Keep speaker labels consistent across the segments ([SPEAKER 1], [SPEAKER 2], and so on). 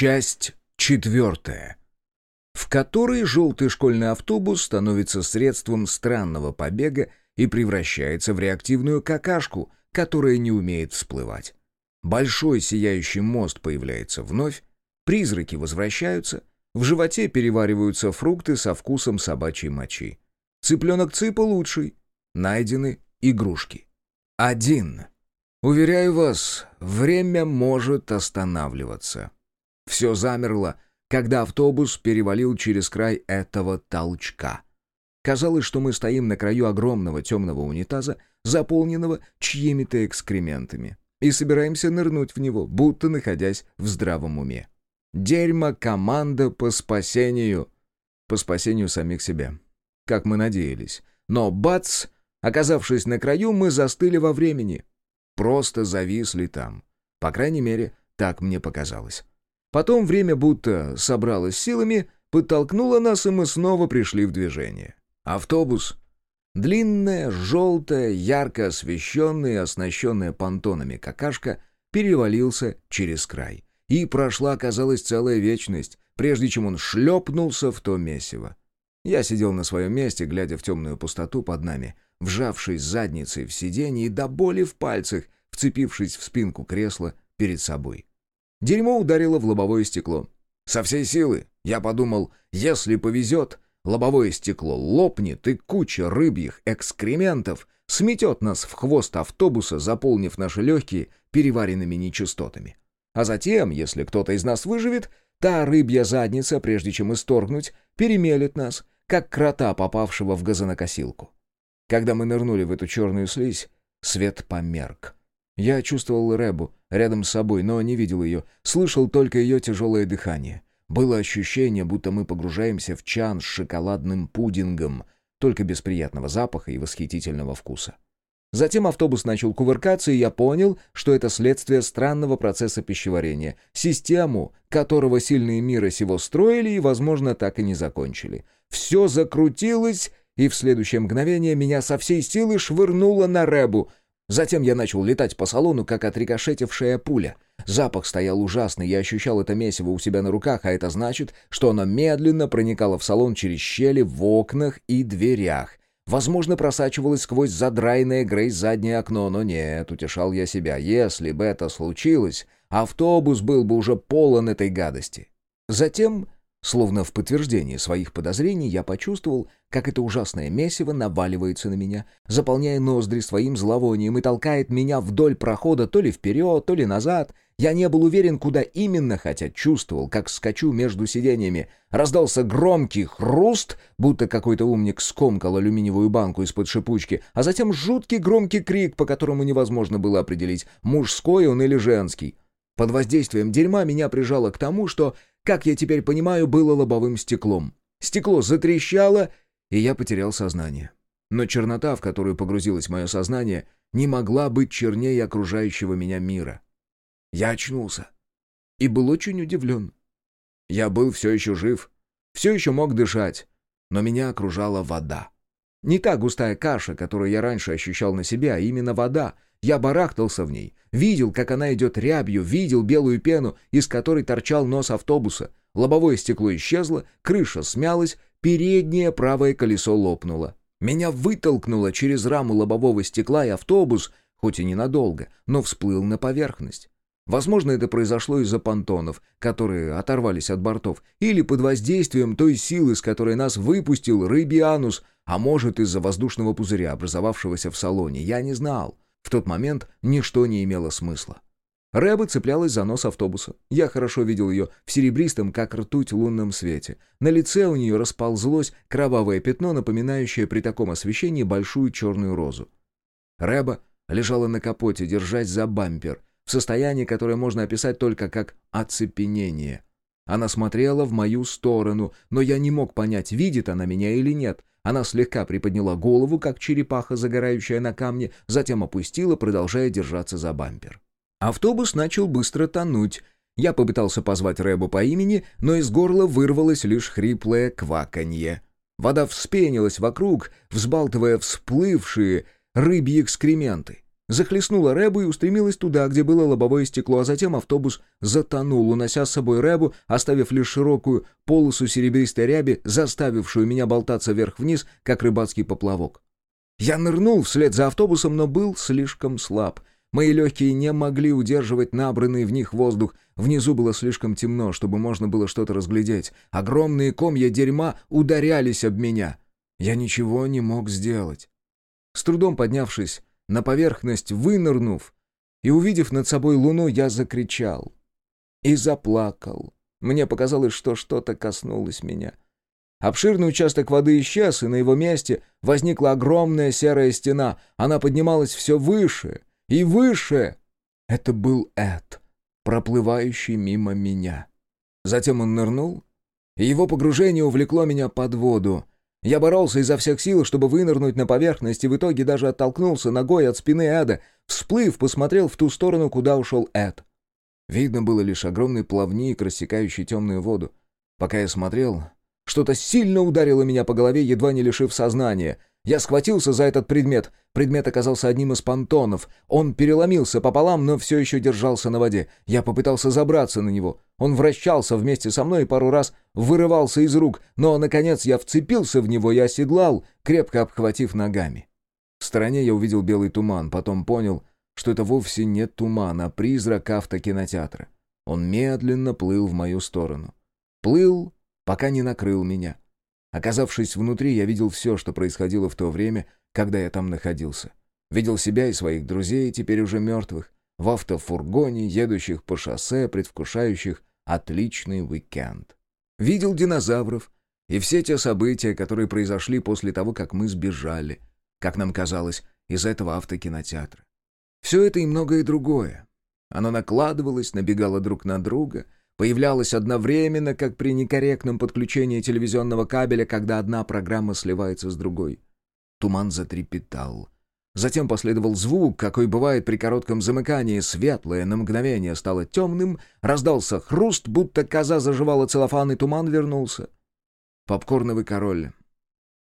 [SPEAKER 1] Часть четвертая. В которой желтый школьный автобус становится средством странного побега и превращается в реактивную какашку, которая не умеет всплывать. Большой сияющий мост появляется вновь, призраки возвращаются, в животе перевариваются фрукты со вкусом собачьей мочи. Цыпленок Цыпа лучший. Найдены игрушки. Один. Уверяю вас, время может останавливаться. Все замерло, когда автобус перевалил через край этого толчка. Казалось, что мы стоим на краю огромного темного унитаза, заполненного чьими-то экскрементами, и собираемся нырнуть в него, будто находясь в здравом уме. Дерьмо команда по спасению. По спасению самих себя. Как мы надеялись. Но бац! Оказавшись на краю, мы застыли во времени. Просто зависли там. По крайней мере, так мне показалось. Потом время будто собралось силами, подтолкнуло нас, и мы снова пришли в движение. Автобус. Длинная, желтая, ярко освещенная и оснащенная понтонами какашка перевалился через край. И прошла, казалось, целая вечность, прежде чем он шлепнулся в то месиво. Я сидел на своем месте, глядя в темную пустоту под нами, вжавшись задницей в сиденье и до боли в пальцах, вцепившись в спинку кресла перед собой. Дерьмо ударило в лобовое стекло. Со всей силы. Я подумал, если повезет, лобовое стекло лопнет, и куча рыбьих экскрементов сметет нас в хвост автобуса, заполнив наши легкие переваренными нечистотами. А затем, если кто-то из нас выживет, та рыбья задница, прежде чем исторгнуть, перемелет нас, как крота, попавшего в газонокосилку. Когда мы нырнули в эту черную слизь, свет померк. Я чувствовал Рэбу рядом с собой, но не видел ее, слышал только ее тяжелое дыхание. Было ощущение, будто мы погружаемся в чан с шоколадным пудингом, только без приятного запаха и восхитительного вкуса. Затем автобус начал кувыркаться, и я понял, что это следствие странного процесса пищеварения, систему, которого сильные мира сего строили и, возможно, так и не закончили. Все закрутилось, и в следующее мгновение меня со всей силы швырнуло на Рэбу, Затем я начал летать по салону, как отрикошетившая пуля. Запах стоял ужасный, я ощущал это месиво у себя на руках, а это значит, что оно медленно проникало в салон через щели в окнах и дверях. Возможно, просачивалось сквозь задраенное Грейс заднее окно, но нет, утешал я себя. Если бы это случилось, автобус был бы уже полон этой гадости. Затем Словно в подтверждение своих подозрений я почувствовал, как это ужасное месиво наваливается на меня, заполняя ноздри своим зловонием и толкает меня вдоль прохода то ли вперед, то ли назад. Я не был уверен, куда именно, хотя чувствовал, как скачу между сиденьями. Раздался громкий хруст, будто какой-то умник скомкал алюминиевую банку из-под шипучки, а затем жуткий громкий крик, по которому невозможно было определить, мужской он или женский. Под воздействием дерьма меня прижало к тому, что как я теперь понимаю, было лобовым стеклом. Стекло затрещало, и я потерял сознание. Но чернота, в которую погрузилось мое сознание, не могла быть чернее окружающего меня мира. Я очнулся и был очень удивлен. Я был все еще жив, все еще мог дышать, но меня окружала вода. Не та густая каша, которую я раньше ощущал на себе, а именно вода — я барахтался в ней, видел, как она идет рябью, видел белую пену, из которой торчал нос автобуса. Лобовое стекло исчезло, крыша смялась, переднее правое колесо лопнуло. Меня вытолкнуло через раму лобового стекла, и автобус, хоть и ненадолго, но всплыл на поверхность. Возможно, это произошло из-за понтонов, которые оторвались от бортов, или под воздействием той силы, с которой нас выпустил рыбианус, а может, из-за воздушного пузыря, образовавшегося в салоне. Я не знал. В тот момент ничто не имело смысла. Рэба цеплялась за нос автобуса. Я хорошо видел ее в серебристом, как ртуть, лунном свете. На лице у нее расползлось кровавое пятно, напоминающее при таком освещении большую черную розу. Рэба лежала на капоте, держась за бампер, в состоянии, которое можно описать только как оцепенение. Она смотрела в мою сторону, но я не мог понять, видит она меня или нет. Она слегка приподняла голову, как черепаха, загорающая на камне, затем опустила, продолжая держаться за бампер. Автобус начал быстро тонуть. Я попытался позвать Рэбу по имени, но из горла вырвалось лишь хриплое кваканье. Вода вспенилась вокруг, взбалтывая всплывшие рыбьи экскременты. Захлестнула Рэбу и устремилась туда, где было лобовое стекло, а затем автобус затонул, унося с собой Рэбу, оставив лишь широкую полосу серебристой ряби, заставившую меня болтаться вверх-вниз, как рыбацкий поплавок. Я нырнул вслед за автобусом, но был слишком слаб. Мои легкие не могли удерживать набранный в них воздух. Внизу было слишком темно, чтобы можно было что-то разглядеть. Огромные комья дерьма ударялись об меня. Я ничего не мог сделать. С трудом поднявшись, на поверхность вынырнув и увидев над собой луну, я закричал. И заплакал. Мне показалось, что что-то коснулось меня. Обширный участок воды исчез, и на его месте возникла огромная серая стена. Она поднималась все выше и выше. Это был Эд, проплывающий мимо меня. Затем он нырнул, и его погружение увлекло меня под воду — я боролся изо всех сил, чтобы вынырнуть на поверхность, и в итоге даже оттолкнулся ногой от спины Эда. Всплыв, посмотрел в ту сторону, куда ушел Эд. Видно было лишь огромный плавник, рассекающий темную воду. Пока я смотрел, что-то сильно ударило меня по голове, едва не лишив сознания. Я схватился за этот предмет. Предмет оказался одним из понтонов. Он переломился пополам, но все еще держался на воде. Я попытался забраться на него. Он вращался вместе со мной и пару раз вырывался из рук, но, наконец, я вцепился в него и оседлал, крепко обхватив ногами. В стороне я увидел белый туман, потом понял, что это вовсе не туман, а призрак автокинотеатра. Он медленно плыл в мою сторону. Плыл, пока не накрыл меня. Оказавшись внутри, я видел все, что происходило в то время, когда я там находился. Видел себя и своих друзей, теперь уже мертвых, в автофургоне, едущих по шоссе, предвкушающих отличный уикенд. Видел динозавров и все те события, которые произошли после того, как мы сбежали, как нам казалось, из этого автокинотеатра. Все это и многое другое. Оно накладывалось, набегало друг на друга — появлялась одновременно, как при некорректном подключении телевизионного кабеля, когда одна программа сливается с другой. Туман затрепетал. Затем последовал звук, какой бывает при коротком замыкании. Светлое на мгновение стало темным, раздался хруст, будто коза заживала целлофан, и туман вернулся. Попкорновый король.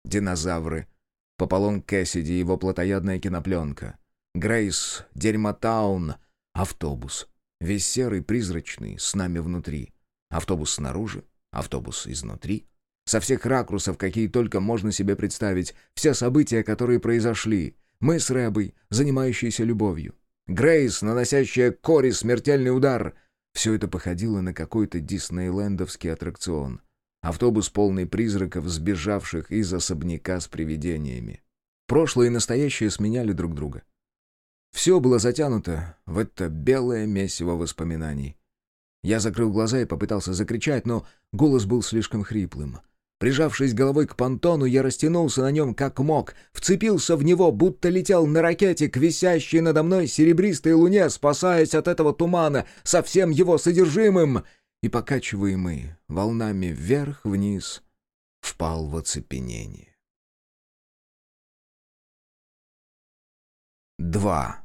[SPEAKER 1] Динозавры. Пополон Кэссиди, его плотоядная кинопленка. Грейс, Дерьмотаун, автобус. Весь серый, призрачный, с нами внутри. Автобус снаружи, автобус изнутри. Со всех ракурсов, какие только можно себе представить, все события, которые произошли. Мы с Рэбой, занимающиеся любовью. Грейс, наносящая Кори смертельный удар. Все это походило на какой-то диснейлендовский аттракцион. Автобус полный призраков, сбежавших из особняка с привидениями. Прошлое и настоящее сменяли друг друга. Все было затянуто в это белое месиво воспоминаний. Я закрыл глаза и попытался закричать, но голос был слишком хриплым. Прижавшись головой к понтону, я растянулся на нем как мог, вцепился в него, будто летел на ракете к висящей надо мной серебристой луне, спасаясь от этого тумана со всем его содержимым, и, покачиваемый волнами вверх-вниз, впал в оцепенение. 2.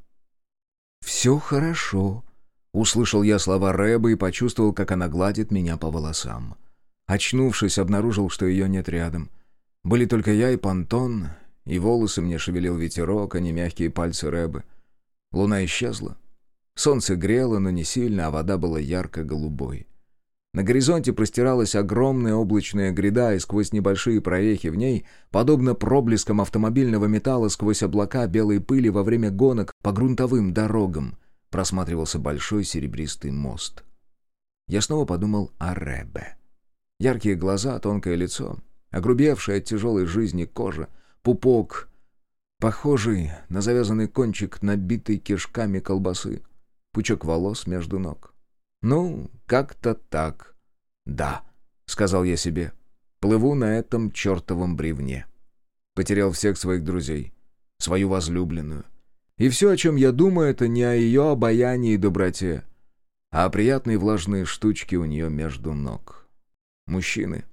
[SPEAKER 1] «Все хорошо», — услышал я слова Рэба и почувствовал, как она гладит меня по волосам. Очнувшись, обнаружил, что ее нет рядом. Были только я и понтон, и волосы мне шевелил ветерок, а не мягкие пальцы Рэбы. Луна исчезла. Солнце грело, но не сильно, а вода была ярко-голубой. На горизонте простиралась огромная облачная гряда, и сквозь небольшие прорехи в ней, подобно проблескам автомобильного металла сквозь облака белой пыли во время гонок по грунтовым дорогам, просматривался большой серебристый мост. Я снова подумал о Ребе. Яркие глаза, тонкое лицо, огрубевшая от тяжелой жизни кожа, пупок, похожий на завязанный кончик набитый кишками колбасы, пучок волос между ног. «Ну, как-то так. Да», — сказал я себе. «Плыву на этом чертовом бревне. Потерял всех своих друзей, свою возлюбленную. И все, о чем я думаю, это не о ее обаянии и доброте, а о приятной влажной штучке у нее между ног. Мужчины.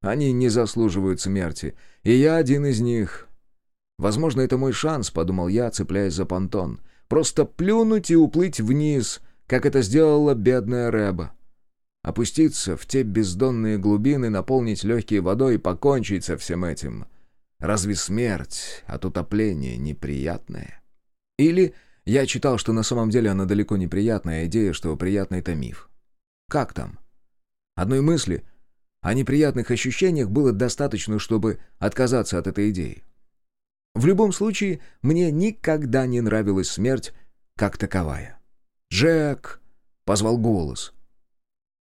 [SPEAKER 1] Они не заслуживают смерти, и я один из них. Возможно, это мой шанс, подумал я, цепляясь за понтон. Просто плюнуть и уплыть вниз, как это сделала бедная Рэба. Опуститься в те бездонные глубины, наполнить легкие водой и покончить со всем этим. Разве смерть от утопления неприятная? Или я читал, что на самом деле она далеко не приятная идея, что приятный — это миф. Как там? Одной мысли о неприятных ощущениях было достаточно, чтобы отказаться от этой идеи. В любом случае, мне никогда не нравилась смерть как таковая. «Джек!» — позвал голос.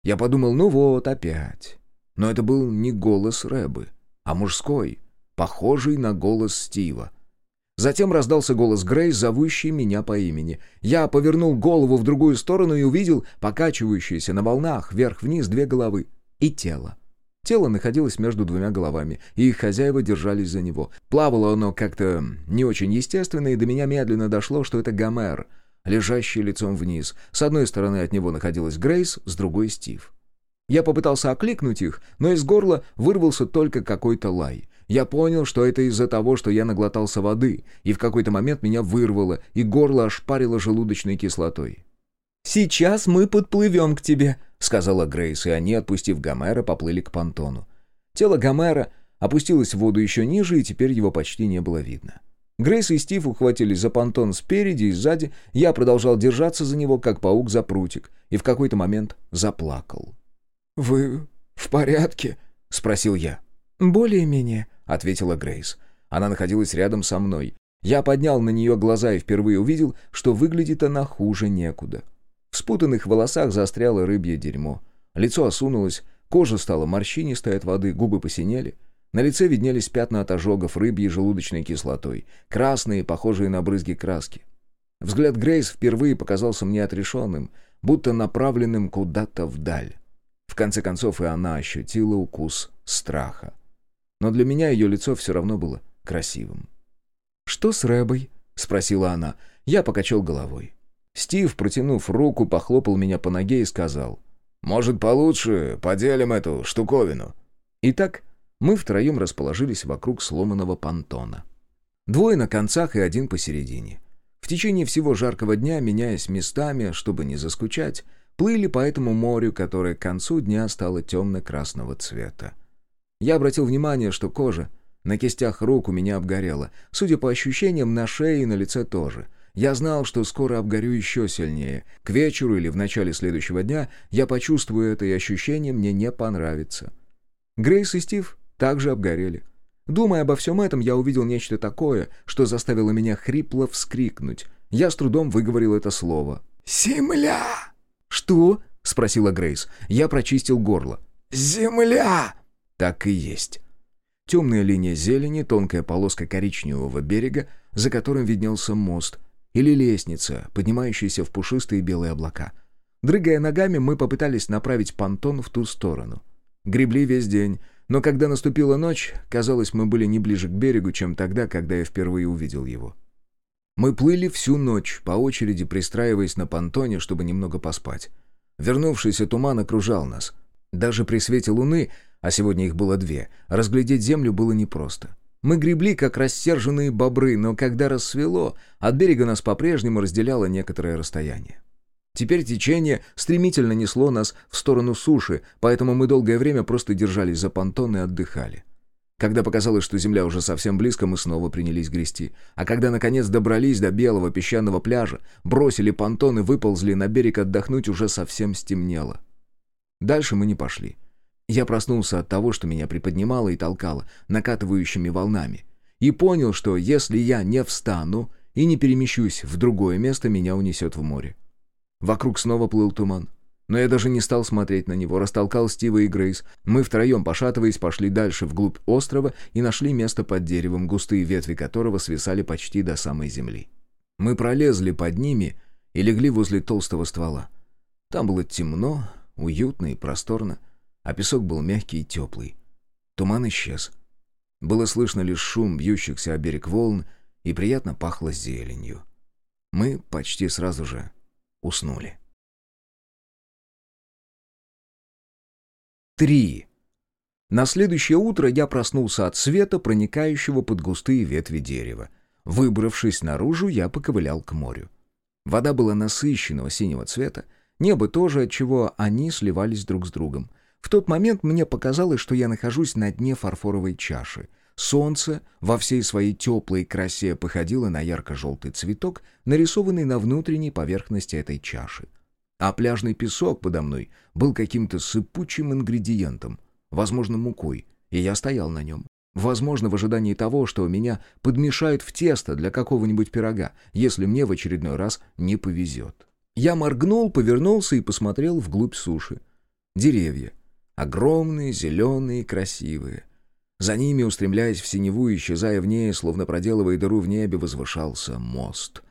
[SPEAKER 1] Я подумал, ну вот, опять. Но это был не голос Рэбы, а мужской, похожий на голос Стива. Затем раздался голос Грейс, зовущий меня по имени. Я повернул голову в другую сторону и увидел покачивающиеся на волнах вверх-вниз две головы и тело. Тело находилось между двумя головами, и их хозяева держались за него. Плавало оно как-то не очень естественно, и до меня медленно дошло, что это Гомер, лежащий лицом вниз. С одной стороны от него находилась Грейс, с другой — Стив. Я попытался окликнуть их, но из горла вырвался только какой-то лай. Я понял, что это из-за того, что я наглотался воды, и в какой-то момент меня вырвало, и горло ошпарило желудочной кислотой.
[SPEAKER 2] «Сейчас мы подплывем к тебе», —
[SPEAKER 1] сказала Грейс, и они, отпустив Гомера, поплыли к понтону. Тело Гомера опустилось в воду еще ниже, и теперь его почти не было видно. Грейс и Стив ухватились за понтон спереди и сзади, я продолжал держаться за него, как паук за прутик, и в какой-то момент заплакал.
[SPEAKER 2] «Вы в порядке?»
[SPEAKER 1] — спросил я.
[SPEAKER 2] «Более-менее», —
[SPEAKER 1] ответила Грейс. Она находилась рядом со мной. Я поднял на нее глаза и впервые увидел, что выглядит она хуже некуда. В спутанных волосах застряло рыбье дерьмо. Лицо осунулось, кожа стала морщинистой от воды, губы посинели. На лице виднелись пятна от ожогов рыбьей желудочной кислотой, красные, похожие на брызги краски. Взгляд Грейс впервые показался мне отрешенным, будто направленным куда-то вдаль. В конце концов и она ощутила укус страха но для меня ее лицо все равно было красивым.
[SPEAKER 2] «Что с Рэбой?» — спросила она. Я покачал головой. Стив, протянув руку, похлопал меня по ноге и сказал.
[SPEAKER 1] «Может, получше поделим эту штуковину?»
[SPEAKER 2] Итак, мы втроем расположились вокруг сломанного понтона. Двое на концах и один посередине. В течение всего жаркого дня, меняясь местами, чтобы не заскучать, плыли по этому морю, которое к концу дня стало темно-красного цвета. Я обратил внимание, что кожа на кистях рук у меня обгорела. Судя по ощущениям, на шее и на лице тоже. Я знал, что скоро обгорю еще сильнее. К вечеру или в начале следующего дня я почувствую это, и ощущение мне не понравится. Грейс и Стив также обгорели. Думая обо всем этом, я увидел нечто такое, что заставило меня хрипло вскрикнуть. Я с трудом выговорил это слово.
[SPEAKER 1] «Земля!»
[SPEAKER 2] «Что?» — спросила Грейс. Я прочистил горло.
[SPEAKER 1] «Земля!»
[SPEAKER 2] Так и есть. Темная линия зелени, тонкая полоска коричневого берега, за которым виднелся мост, или лестница, поднимающаяся в пушистые белые облака. Дрыгая ногами, мы попытались направить понтон в ту сторону. Гребли весь день, но когда наступила ночь, казалось, мы были не ближе к берегу, чем тогда, когда я впервые увидел его. Мы плыли всю ночь, по очереди пристраиваясь на понтоне, чтобы немного поспать. Вернувшийся туман окружал нас. Даже при свете луны а сегодня их было две, разглядеть землю было непросто. Мы гребли, как рассерженные бобры, но когда рассвело, от берега нас по-прежнему разделяло некоторое расстояние. Теперь течение стремительно несло нас в сторону суши, поэтому мы долгое время просто держались за понтон и отдыхали. Когда показалось, что земля уже совсем близко, мы снова принялись грести. А когда, наконец, добрались до белого песчаного пляжа, бросили понтон и выползли на берег отдохнуть, уже совсем стемнело. Дальше мы не пошли. Я проснулся от того, что меня приподнимало и толкало накатывающими волнами. И понял, что если я не встану и не перемещусь в другое место, меня унесет в море. Вокруг снова плыл туман. Но я даже не стал смотреть на него, растолкал Стива и Грейс. Мы втроем, пошатываясь, пошли дальше, вглубь острова, и нашли место под деревом, густые ветви которого свисали почти до самой земли. Мы пролезли под ними и легли возле толстого ствола. Там было темно, уютно и просторно а песок был мягкий и теплый. Туман исчез. Было слышно лишь шум бьющихся о берег волн, и приятно пахло зеленью. Мы почти сразу же уснули. Три. На следующее утро я проснулся от света, проникающего под густые ветви дерева. Выбравшись наружу, я поковылял к морю. Вода была насыщенного синего цвета, небо тоже, отчего они сливались друг с другом — в тот момент мне показалось, что я нахожусь на дне фарфоровой чаши.
[SPEAKER 1] Солнце во всей своей теплой красе походило на ярко-желтый цветок, нарисованный на внутренней поверхности этой чаши. А пляжный песок подо мной был каким-то сыпучим ингредиентом, возможно, мукой, и я стоял на нем. Возможно, в ожидании того, что меня подмешают в тесто для какого-нибудь пирога, если мне в очередной раз не повезет. Я моргнул, повернулся и посмотрел вглубь суши. Деревья. Огромные, зеленые, красивые. За ними, устремляясь в синеву исчезая в ней, словно проделывая дыру в небе, возвышался мост.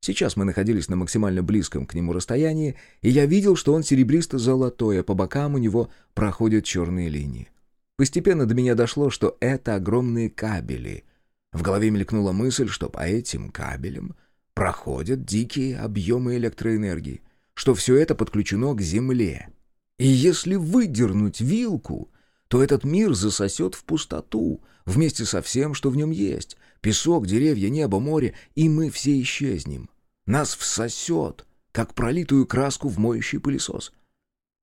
[SPEAKER 1] Сейчас мы находились на максимально близком к нему расстоянии, и я видел, что он серебристо-золотой, а по бокам у него проходят черные линии. Постепенно до меня дошло, что это огромные кабели. В голове мелькнула мысль, что по этим кабелям проходят дикие объемы электроэнергии, что все это подключено к Земле. И если выдернуть вилку, то этот мир засосет в пустоту, вместе со всем, что в нем есть. Песок, деревья, небо, море, и мы все исчезнем. Нас всосет, как пролитую краску в моющий пылесос.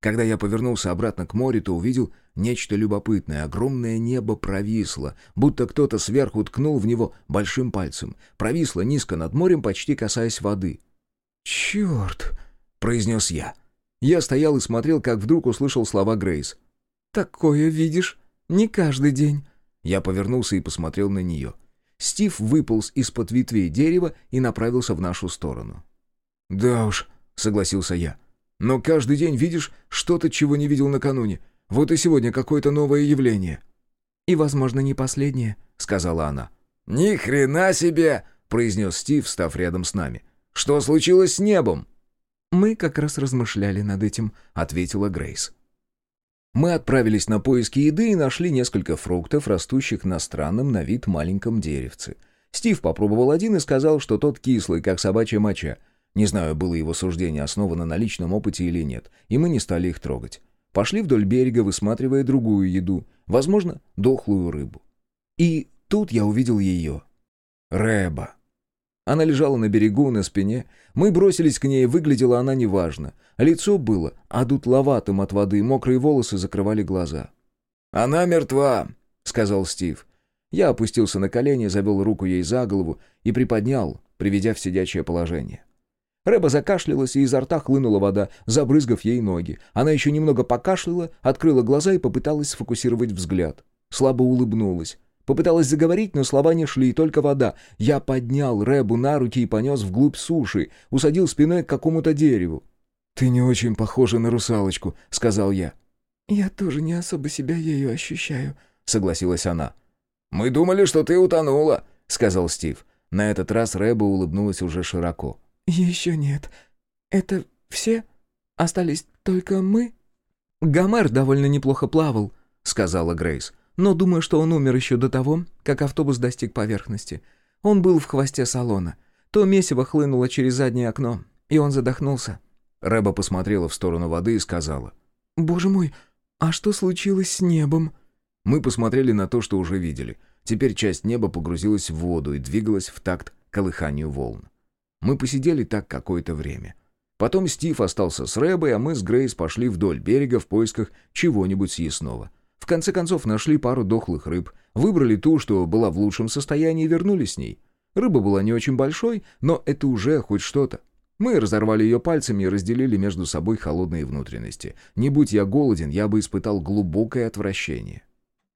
[SPEAKER 1] Когда я повернулся обратно к морю, то увидел нечто любопытное. Огромное небо провисло, будто кто-то сверху ткнул в него большим пальцем. Провисло низко над морем, почти касаясь воды. «Черт!» — произнес я. Я стоял и смотрел, как вдруг услышал слова Грейс. «Такое видишь? Не каждый день». Я повернулся и посмотрел на нее. Стив выполз из-под ветвей дерева и направился в нашу сторону. «Да уж», — согласился я. Но каждый день видишь что-то, чего не видел накануне. Вот и сегодня какое-то новое явление». «И, возможно, не последнее», — сказала она. «Ни хрена себе!» — произнес Стив, став рядом с нами. «Что случилось с небом?» «Мы как раз размышляли над этим», — ответила Грейс. Мы отправились на поиски еды и нашли несколько фруктов, растущих на странном на вид маленьком деревце. Стив попробовал один и сказал, что тот кислый, как собачья моча — не знаю, было его суждение основано на личном опыте или нет, и мы не стали их трогать. Пошли вдоль берега, высматривая другую еду, возможно, дохлую рыбу. И тут я увидел ее. Рэба. Она лежала на берегу, на спине. Мы бросились к ней, выглядела она неважно. Лицо было одутловатым от воды, мокрые волосы закрывали глаза. «Она мертва», — сказал Стив. Я опустился на колени, завел руку ей за голову и приподнял, приведя в сидячее положение. Рэба закашлялась, и изо рта хлынула вода, забрызгав ей ноги. Она еще немного покашляла, открыла глаза и попыталась сфокусировать взгляд. Слабо улыбнулась. Попыталась заговорить, но слова не шли, только вода. Я поднял Рэбу на руки и понес вглубь суши, усадил спиной к какому-то дереву. «Ты не очень похожа на русалочку», — сказал я. «Я тоже не особо себя ею ощущаю», — согласилась она. «Мы думали, что ты утонула», — сказал Стив. На этот раз Рэба улыбнулась уже широко. «Еще нет. Это все? Остались только мы?» «Гомер довольно неплохо плавал», — сказала Грейс. «Но думаю, что он умер еще до того, как автобус достиг поверхности. Он был в хвосте салона. То месиво хлынуло через заднее окно, и он задохнулся». Рэба посмотрела в сторону воды и сказала. «Боже мой, а что случилось с небом?» Мы посмотрели на то, что уже видели. Теперь часть неба погрузилась в воду и двигалась в такт колыханию волн. Мы посидели так какое-то время. Потом Стив остался с Рэбой, а мы с Грейс пошли вдоль берега в поисках чего-нибудь съестного. В конце концов нашли пару дохлых рыб, выбрали ту, что была в лучшем состоянии, и вернулись с ней. Рыба была не очень большой, но это уже хоть что-то. Мы разорвали ее пальцами и разделили между собой холодные внутренности. Не будь я голоден, я бы испытал глубокое отвращение.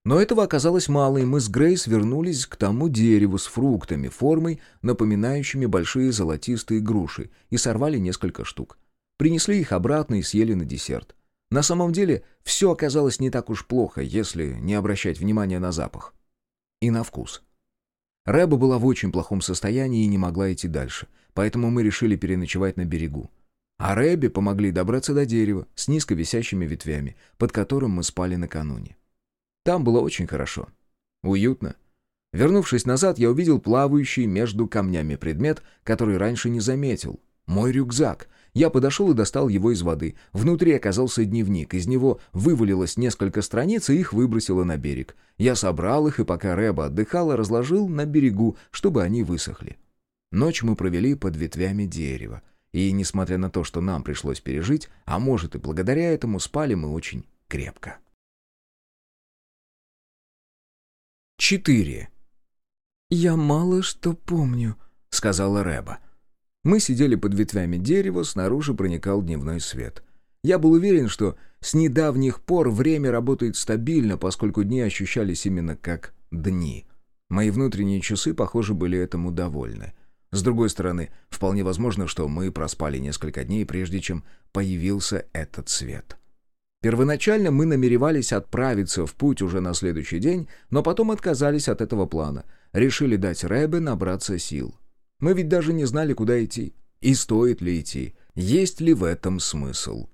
[SPEAKER 1] Но этого оказалось мало, и мы с Грейс вернулись к тому дереву с фруктами, формой, напоминающими большие золотистые груши, и сорвали несколько штук. Принесли их обратно и съели на десерт. На самом деле, все оказалось не так уж плохо, если не обращать внимания на запах. И на вкус. Рэба была в очень плохом состоянии и не могла идти дальше, поэтому мы решили переночевать на берегу. А Рэбе помогли добраться до дерева с низко висящими ветвями, под которым мы спали накануне. Там было очень хорошо. Уютно. Вернувшись назад, я увидел плавающий между камнями предмет, который раньше не заметил. Мой рюкзак. Я подошел и достал его из воды. Внутри оказался дневник. Из него вывалилось несколько страниц, и их выбросило на берег. Я собрал их, и пока Рэба отдыхала, разложил на берегу, чтобы они высохли. Ночь мы провели под ветвями дерева. И, несмотря на то, что нам пришлось пережить, а может и благодаря этому, спали мы очень крепко. 4.
[SPEAKER 2] «Я мало что помню», — сказала Рэба. Мы сидели под ветвями дерева, снаружи проникал дневной свет. Я был уверен, что с недавних пор время работает стабильно, поскольку дни ощущались именно как дни. Мои внутренние часы, похоже, были этому довольны. С другой стороны, вполне возможно, что мы проспали несколько дней, прежде чем появился этот свет. Первоначально мы намеревались отправиться в путь уже на следующий день, но потом отказались от этого плана. Решили дать Рэбе набраться сил. Мы ведь даже не знали, куда идти. И стоит ли идти. Есть ли в этом смысл.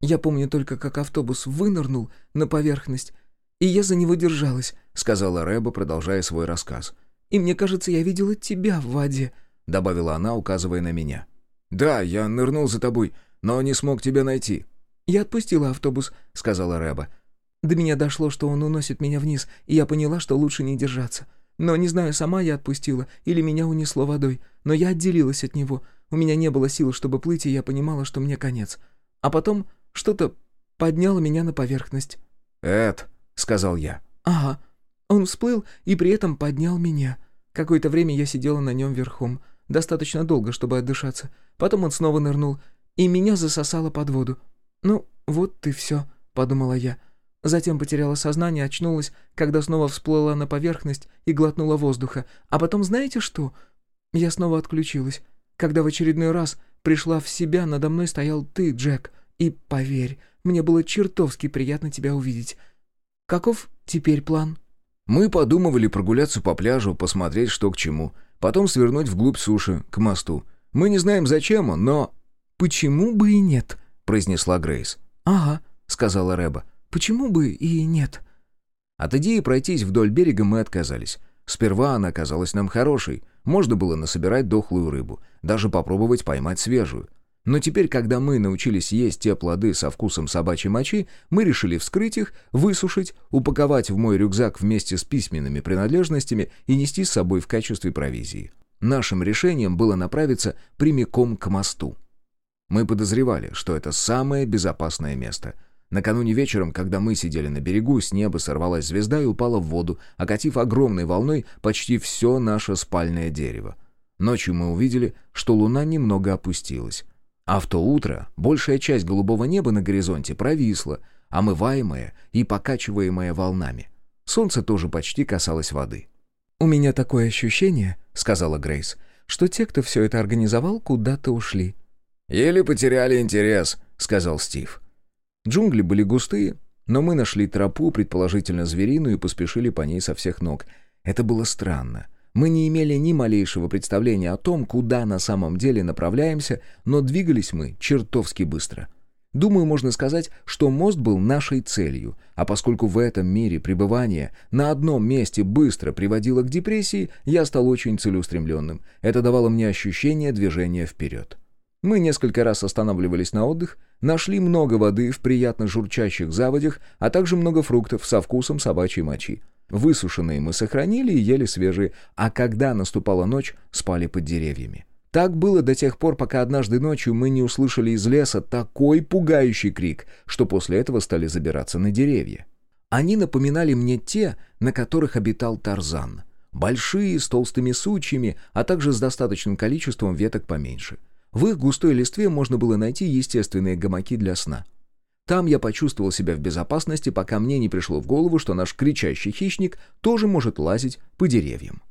[SPEAKER 3] «Я помню только, как автобус вынырнул на поверхность, и я за него держалась», — сказала Рэба, продолжая свой рассказ. «И мне кажется, я видела тебя в воде», — добавила она, указывая на меня.
[SPEAKER 1] «Да, я нырнул за тобой, но не смог тебя найти».
[SPEAKER 3] «Я отпустила автобус», — сказала Рэба. «До меня дошло, что он уносит меня вниз, и я поняла, что лучше не держаться. Но не знаю, сама я отпустила или меня унесло водой, но я отделилась от него. У меня не было сил, чтобы плыть, и я понимала, что мне конец. А потом что-то подняло меня на поверхность».
[SPEAKER 1] «Эд», — сказал я.
[SPEAKER 3] «Ага. Он всплыл и при этом поднял меня. Какое-то время я сидела на нем верхом, достаточно долго, чтобы отдышаться. Потом он снова нырнул, и меня засосало под воду. «Ну, вот и все», — подумала я. Затем потеряла сознание, очнулась, когда снова всплыла на поверхность и глотнула воздуха. А потом знаете что? Я снова отключилась. Когда в очередной раз пришла в себя, надо мной стоял ты, Джек. И поверь, мне было чертовски приятно тебя увидеть. Каков теперь план?»
[SPEAKER 1] Мы подумывали прогуляться по пляжу, посмотреть, что к чему. Потом свернуть вглубь суши, к мосту. Мы не знаем, зачем он, но...
[SPEAKER 3] «Почему бы и нет?»
[SPEAKER 1] произнесла Грейс.
[SPEAKER 3] «Ага», — сказала Рэба. «Почему бы и нет?»
[SPEAKER 1] От идеи пройтись вдоль берега мы отказались. Сперва она казалась нам хорошей. Можно было насобирать дохлую рыбу, даже попробовать поймать свежую. Но теперь, когда мы научились есть те плоды со вкусом собачьей мочи, мы решили вскрыть их, высушить, упаковать в мой рюкзак вместе с письменными принадлежностями и нести с собой в качестве провизии. Нашим решением было направиться прямиком к мосту. Мы подозревали, что это самое безопасное место. Накануне вечером, когда мы сидели на берегу, с неба сорвалась звезда и упала в воду, окатив огромной волной почти все наше спальное дерево. Ночью мы увидели, что луна немного опустилась. А в то утро большая часть голубого неба на горизонте провисла, омываемая и покачиваемая волнами. Солнце тоже почти касалось воды.
[SPEAKER 3] «У меня такое ощущение», — сказала Грейс, — «что те, кто все это организовал, куда-то ушли.
[SPEAKER 1] «Или потеряли интерес», — сказал Стив.
[SPEAKER 2] Джунгли были густые, но мы нашли тропу, предположительно звериную, и поспешили по ней со всех ног. Это было странно. Мы не имели ни малейшего представления о том, куда на самом деле направляемся, но двигались мы чертовски быстро. Думаю, можно сказать, что мост был нашей целью, а поскольку в этом мире пребывание на одном месте быстро приводило к депрессии, я стал очень целеустремленным. Это давало мне ощущение движения вперед. Мы несколько раз останавливались на отдых, нашли много воды в приятно журчащих заводях, а также много фруктов со вкусом собачьей мочи. Высушенные мы сохранили и ели свежие, а когда наступала ночь, спали под деревьями. Так было до тех пор, пока однажды ночью мы не услышали из леса такой пугающий крик, что после этого стали забираться на деревья. Они напоминали мне те, на которых обитал Тарзан. Большие, с толстыми сучьями, а также с достаточным количеством веток поменьше. В их густой листве можно было найти естественные гамаки для сна. Там я почувствовал себя в безопасности, пока мне не пришло в голову, что наш кричащий хищник тоже может лазить по деревьям.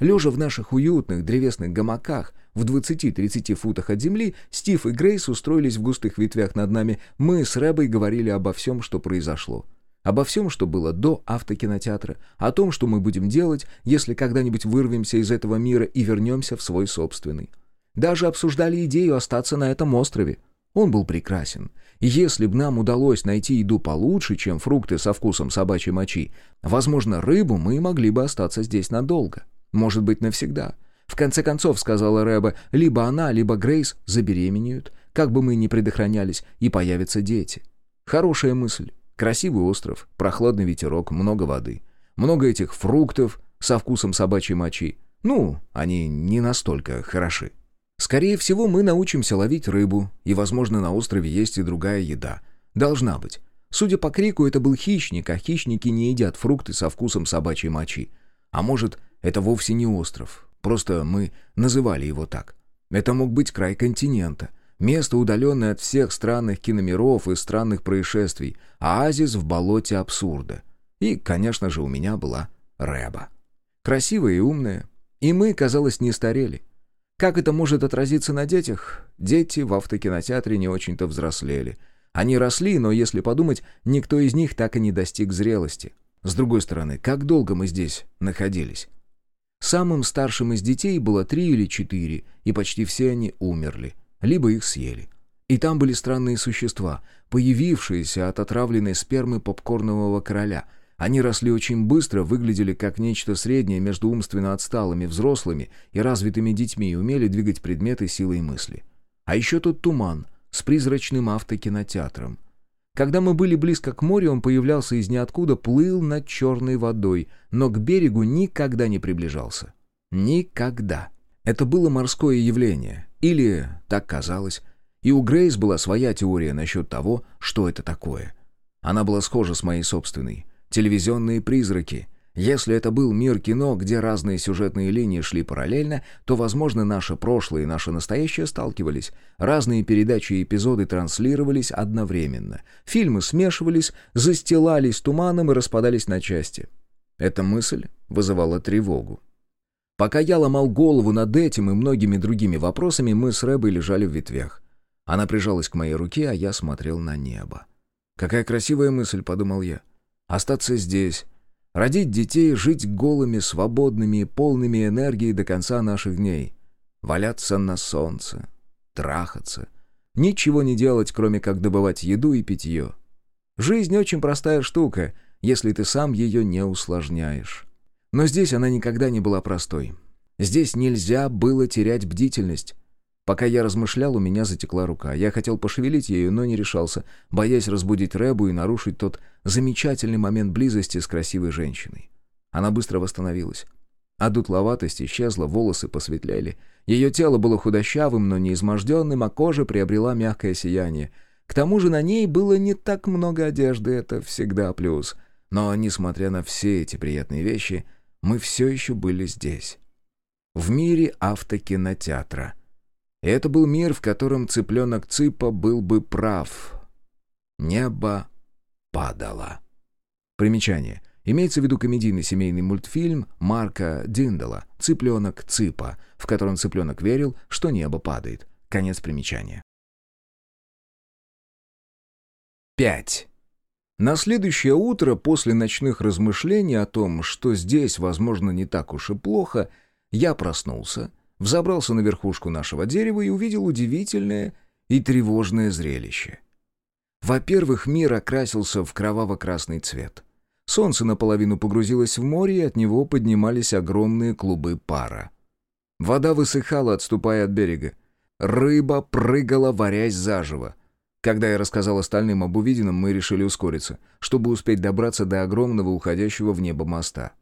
[SPEAKER 2] Лежа в наших уютных древесных гамаках в 20-30 футах от земли, Стив и Грейс устроились в густых ветвях над нами. Мы с Рэбой говорили обо всем, что произошло. Обо всем, что было до автокинотеатра, о том, что мы будем делать, если когда-нибудь вырвемся из этого мира и вернемся в свой собственный. Даже обсуждали идею остаться на этом острове. Он был прекрасен. Если бы нам удалось найти еду получше, чем фрукты со вкусом собачьей мочи, возможно, рыбу мы могли бы остаться здесь надолго. Может быть, навсегда. В конце концов, сказала Рэба, либо она, либо Грейс забеременеют, как бы мы ни предохранялись, и появятся дети. Хорошая мысль. Красивый остров, прохладный ветерок, много воды. Много этих фруктов со вкусом собачьей мочи. Ну, они не настолько хороши. Скорее всего, мы научимся ловить рыбу, и, возможно, на острове есть и другая еда. Должна быть. Судя по крику, это был хищник, а хищники не едят фрукты со вкусом собачьей мочи.
[SPEAKER 1] А может, это вовсе не остров, просто мы называли его так. Это мог быть край континента, место, удаленное от всех странных киномиров и странных происшествий, оазис в болоте абсурда. И, конечно же, у меня была Рэба. Красивая и умная, и мы, казалось, не старели. Как это может отразиться на детях? Дети в автокинотеатре не очень-то взрослели. Они росли, но, если подумать, никто из них так и не достиг зрелости. С другой стороны, как долго мы здесь находились? Самым старшим из детей было три или четыре, и почти все они умерли, либо их съели. И там были странные существа, появившиеся от отравленной спермы попкорнового короля. Они росли очень быстро, выглядели как нечто среднее между умственно отсталыми взрослыми и развитыми детьми и умели двигать предметы силой мысли. А еще тут туман с призрачным автокинотеатром. Когда мы были близко к морю, он появлялся из ниоткуда, плыл над черной водой, но к берегу никогда не приближался. Никогда. Это было морское явление. Или так казалось. И у Грейс была своя теория насчет того, что это такое. Она была схожа с моей собственной. Телевизионные призраки — если это был мир кино, где разные сюжетные линии шли параллельно, то, возможно, наше прошлое и наше настоящее сталкивались. Разные передачи и эпизоды транслировались одновременно. Фильмы смешивались, застилались туманом и распадались на части. Эта мысль вызывала тревогу. Пока я ломал голову над этим и многими другими вопросами, мы с Рэбой лежали в ветвях. Она прижалась к моей руке, а я смотрел на небо. «Какая красивая мысль», — подумал я. «Остаться здесь» Родить детей, жить голыми, свободными полными энергии до конца наших дней. Валяться на солнце, трахаться. Ничего не делать, кроме как добывать еду и питье. Жизнь очень простая штука, если ты сам ее не усложняешь. Но здесь она никогда не была простой. Здесь нельзя было терять бдительность. Пока я размышлял, у меня затекла рука. Я хотел пошевелить ею, но не решался, боясь разбудить Рэбу и нарушить тот замечательный момент близости с красивой женщиной. Она быстро восстановилась. А дутловатость исчезла, волосы посветлели. Ее тело было худощавым, но не изможденным, а кожа приобрела мягкое сияние. К тому же на ней было не так много одежды, это всегда плюс. Но, несмотря на все эти приятные вещи, мы все еще были здесь. В мире автокинотеатра — это был мир, в котором цыпленок Цыпа был бы прав. Небо падало. Примечание. Имеется в виду комедийный семейный мультфильм Марка Диндала «Цыпленок Цыпа», в котором цыпленок верил, что небо падает. Конец примечания. 5. На следующее утро, после ночных размышлений о том, что здесь, возможно, не так уж и плохо, я проснулся взобрался на верхушку нашего дерева и увидел удивительное и тревожное зрелище. Во-первых, мир окрасился в кроваво-красный цвет. Солнце наполовину погрузилось в море, и от него поднимались огромные клубы пара. Вода высыхала, отступая от берега. Рыба прыгала, варясь заживо. Когда я рассказал остальным об увиденном, мы решили ускориться, чтобы успеть добраться до огромного уходящего в небо моста.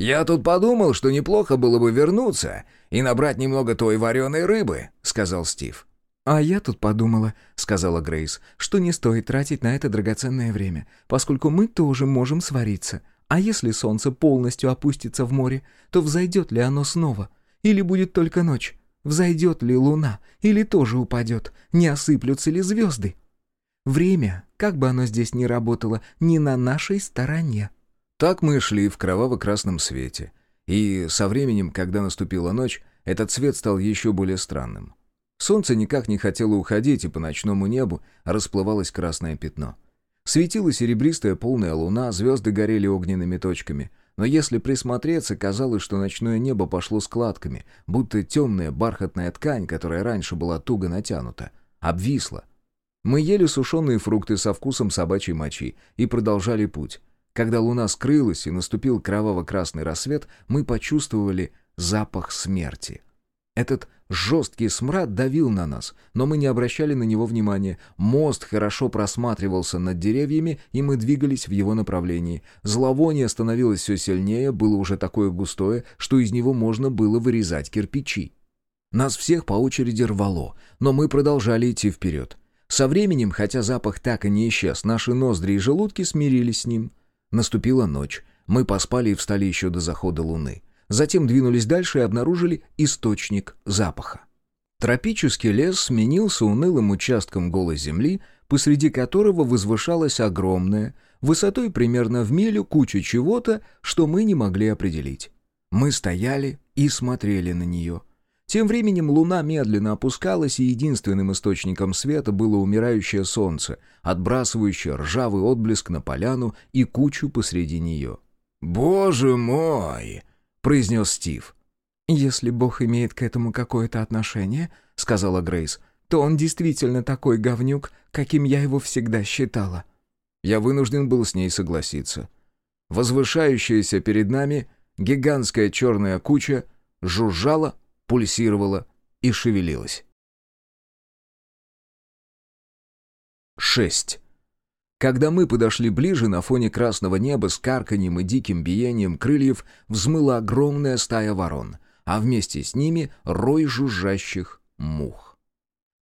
[SPEAKER 1] «Я тут подумал, что неплохо было бы вернуться и набрать немного той вареной рыбы», — сказал Стив.
[SPEAKER 3] «А я тут подумала», — сказала Грейс, «что не стоит тратить на это драгоценное время, поскольку мы тоже можем свариться. А если солнце полностью опустится в море, то взойдет ли оно снова? Или будет только ночь? Взойдет ли луна? Или тоже упадет? Не осыплются ли звезды? Время, как бы оно здесь ни работало, не на нашей стороне».
[SPEAKER 1] Так мы шли в кроваво-красном свете. И со временем, когда наступила ночь, этот цвет стал еще более странным. Солнце никак не хотело уходить, и по ночному небу расплывалось красное пятно. Светила серебристая полная луна, звезды горели огненными точками. Но если присмотреться, казалось, что ночное небо пошло складками, будто темная бархатная ткань, которая раньше была туго натянута, обвисла. Мы ели сушеные фрукты со вкусом собачьей мочи и продолжали путь. Когда луна скрылась и наступил кроваво-красный рассвет, мы почувствовали запах смерти. Этот жесткий смрад давил на нас, но мы не обращали на него внимания. Мост хорошо просматривался над деревьями, и мы двигались в его направлении. Зловоние становилось все сильнее, было уже такое густое, что из него можно было вырезать кирпичи. Нас всех по очереди рвало, но мы продолжали идти вперед. Со временем, хотя запах так и не исчез, наши ноздри и желудки смирились с ним — Наступила ночь. Мы поспали и встали еще до захода луны. Затем двинулись дальше и обнаружили источник запаха. Тропический лес сменился унылым участком голой земли, посреди которого возвышалась огромная, высотой примерно в милю, куча чего-то, что мы не могли определить. Мы стояли и смотрели на нее. Тем временем луна медленно опускалась, и единственным источником света было умирающее солнце, отбрасывающее ржавый отблеск на поляну и кучу посреди нее. «Боже мой!» — произнес Стив.
[SPEAKER 3] «Если Бог имеет к этому какое-то отношение, — сказала Грейс, — то он действительно такой говнюк, каким я его всегда считала».
[SPEAKER 1] Я вынужден был с ней согласиться. Возвышающаяся перед нами гигантская черная куча жужжала, пульсировала и шевелилась. 6. Когда мы подошли ближе, на фоне красного неба с карканьем и диким биением крыльев взмыла огромная стая ворон, а вместе с ними рой жужжащих мух.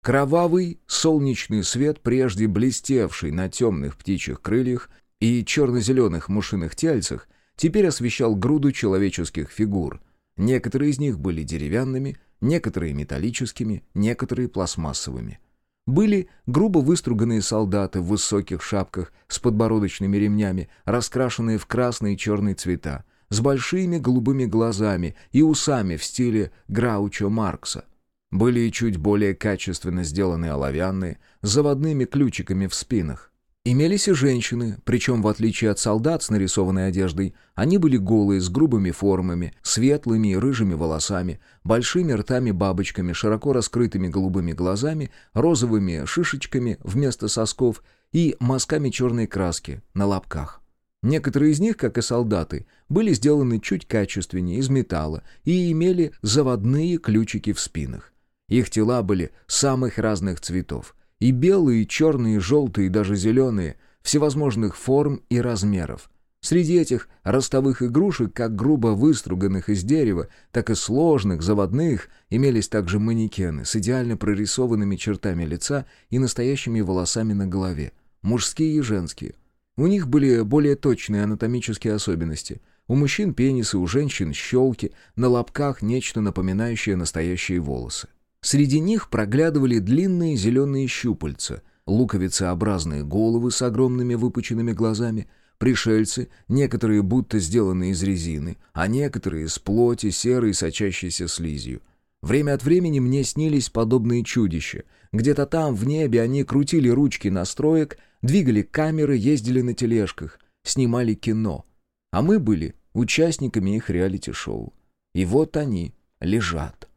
[SPEAKER 1] Кровавый солнечный свет, прежде блестевший на темных птичьих крыльях и черно-зеленых мушиных тельцах, теперь освещал груду человеческих фигур. Некоторые из них были деревянными, некоторые металлическими, некоторые пластмассовыми. Были грубо выструганные солдаты в высоких шапках с подбородочными ремнями, раскрашенные в красный и черный цвета, с большими голубыми глазами и усами в стиле Граучо Маркса. Были и чуть более качественно сделанные оловянные, с заводными ключиками в спинах. Имелись и женщины, причем, в отличие от солдат с нарисованной одеждой, они были голые, с грубыми формами, светлыми и рыжими волосами, большими ртами-бабочками, широко раскрытыми голубыми глазами, розовыми шишечками вместо сосков и мазками черной краски на лобках. Некоторые из них, как и солдаты, были сделаны чуть качественнее, из металла, и имели заводные ключики в спинах. Их тела были самых разных цветов, и белые, и черные, и желтые, и даже зеленые, всевозможных форм и размеров. Среди этих ростовых игрушек, как грубо выструганных из дерева, так и сложных, заводных, имелись также манекены с идеально прорисованными чертами лица и настоящими волосами на голове, мужские и женские. У них были более точные анатомические особенности. У мужчин пенисы, у женщин щелки, на лобках нечто напоминающее настоящие волосы. Среди них проглядывали длинные зеленые щупальца, луковицеобразные головы с огромными выпученными глазами, пришельцы, некоторые будто сделаны из резины, а некоторые из плоти, серой, сочащейся слизью. Время от времени мне снились подобные чудища. Где-то там, в небе, они крутили ручки настроек, двигали камеры, ездили на тележках, снимали кино. А мы были участниками их реалити-шоу. И вот они лежат.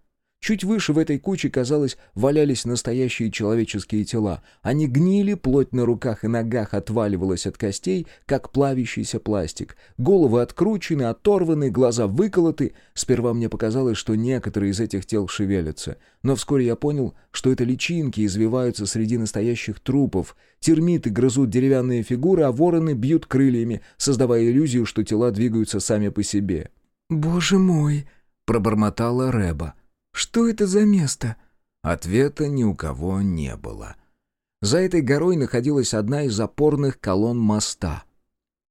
[SPEAKER 1] Чуть выше в этой куче, казалось, валялись настоящие человеческие тела. Они гнили, плоть на руках и ногах отваливалась от костей, как плавящийся пластик. Головы откручены, оторваны, глаза выколоты. Сперва мне показалось, что некоторые из этих тел шевелятся. Но вскоре я понял, что это личинки извиваются среди настоящих трупов. Термиты грызут деревянные фигуры, а вороны бьют крыльями, создавая иллюзию, что тела двигаются сами по себе.
[SPEAKER 3] «Боже мой!» — пробормотала Рэба. Что это за место?»
[SPEAKER 1] Ответа ни у кого не было. За этой горой находилась одна из опорных колонн моста.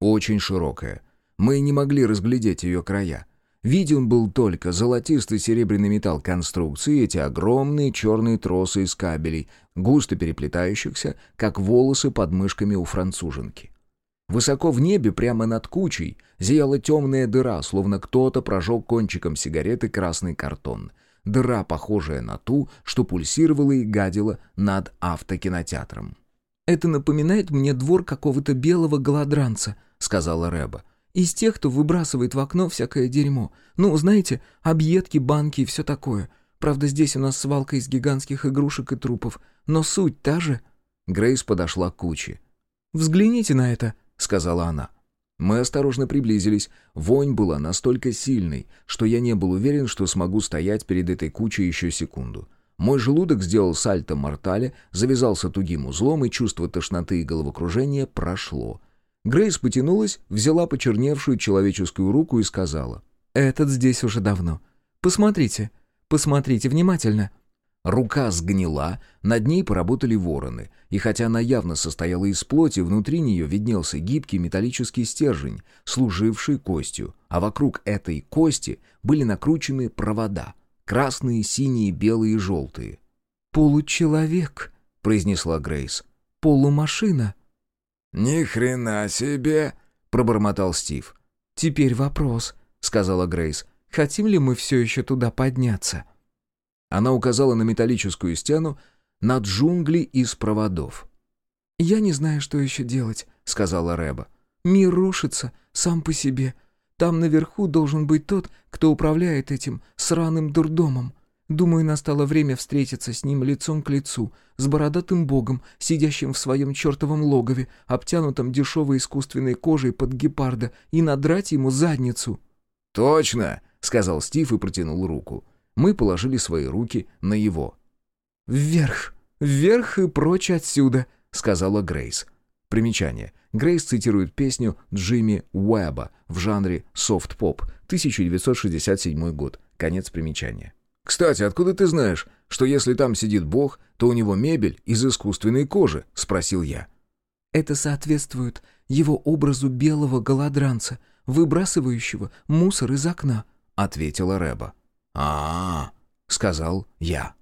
[SPEAKER 1] Очень широкая. Мы не могли разглядеть ее края. Виден был только золотистый серебряный металл конструкции, эти огромные черные тросы из кабелей, густо переплетающихся, как волосы под мышками у француженки. Высоко в небе, прямо над кучей, зияла темная дыра, словно кто-то прожег кончиком сигареты красный картон дыра, похожая на ту, что пульсировала и гадила над автокинотеатром.
[SPEAKER 3] «Это напоминает мне двор какого-то белого голодранца», — сказала Рэба. «Из тех, кто выбрасывает в окно всякое дерьмо. Ну, знаете, объедки, банки и все такое. Правда, здесь у нас свалка из гигантских игрушек и трупов. Но суть та же».
[SPEAKER 1] Грейс подошла к куче.
[SPEAKER 3] «Взгляните на это», — сказала она.
[SPEAKER 1] Мы осторожно приблизились. Вонь была настолько сильной, что я не был уверен, что смогу стоять перед этой кучей еще секунду. Мой желудок сделал сальто мортале, завязался тугим узлом, и чувство тошноты и головокружения прошло. Грейс потянулась, взяла почерневшую человеческую руку и сказала.
[SPEAKER 3] «Этот здесь уже давно. Посмотрите, посмотрите внимательно».
[SPEAKER 1] Рука сгнила, над ней поработали вороны, и хотя она явно состояла из плоти, внутри нее виднелся гибкий металлический стержень, служивший костью, а вокруг этой кости были накручены провода — красные, синие, белые и желтые.
[SPEAKER 3] «Получеловек», — произнесла Грейс. «Полумашина».
[SPEAKER 2] «Ни хрена себе!» — пробормотал Стив.
[SPEAKER 3] «Теперь вопрос», — сказала Грейс. «Хотим ли мы все еще туда подняться?»
[SPEAKER 1] Она указала на металлическую стену, на джунгли из проводов.
[SPEAKER 3] «Я не знаю, что еще делать», — сказала Рэба. «Мир рушится сам по себе. Там наверху должен быть тот, кто управляет этим сраным дурдомом. Думаю, настало время встретиться с ним лицом к лицу, с бородатым богом, сидящим в своем чертовом логове, обтянутом дешевой искусственной кожей под гепарда, и надрать ему задницу».
[SPEAKER 1] «Точно!» — сказал Стив и протянул руку. Мы положили свои руки на его.
[SPEAKER 3] «Вверх! Вверх и прочь отсюда!» — сказала Грейс.
[SPEAKER 1] Примечание. Грейс цитирует песню Джимми Уэба в жанре софт-поп, 1967 год. Конец примечания. «Кстати, откуда ты знаешь, что если там сидит бог, то у него мебель из искусственной кожи?» — спросил я.
[SPEAKER 3] «Это соответствует его образу белого голодранца, выбрасывающего мусор из окна», — ответила Рэба
[SPEAKER 1] а, -а, -а сказал я.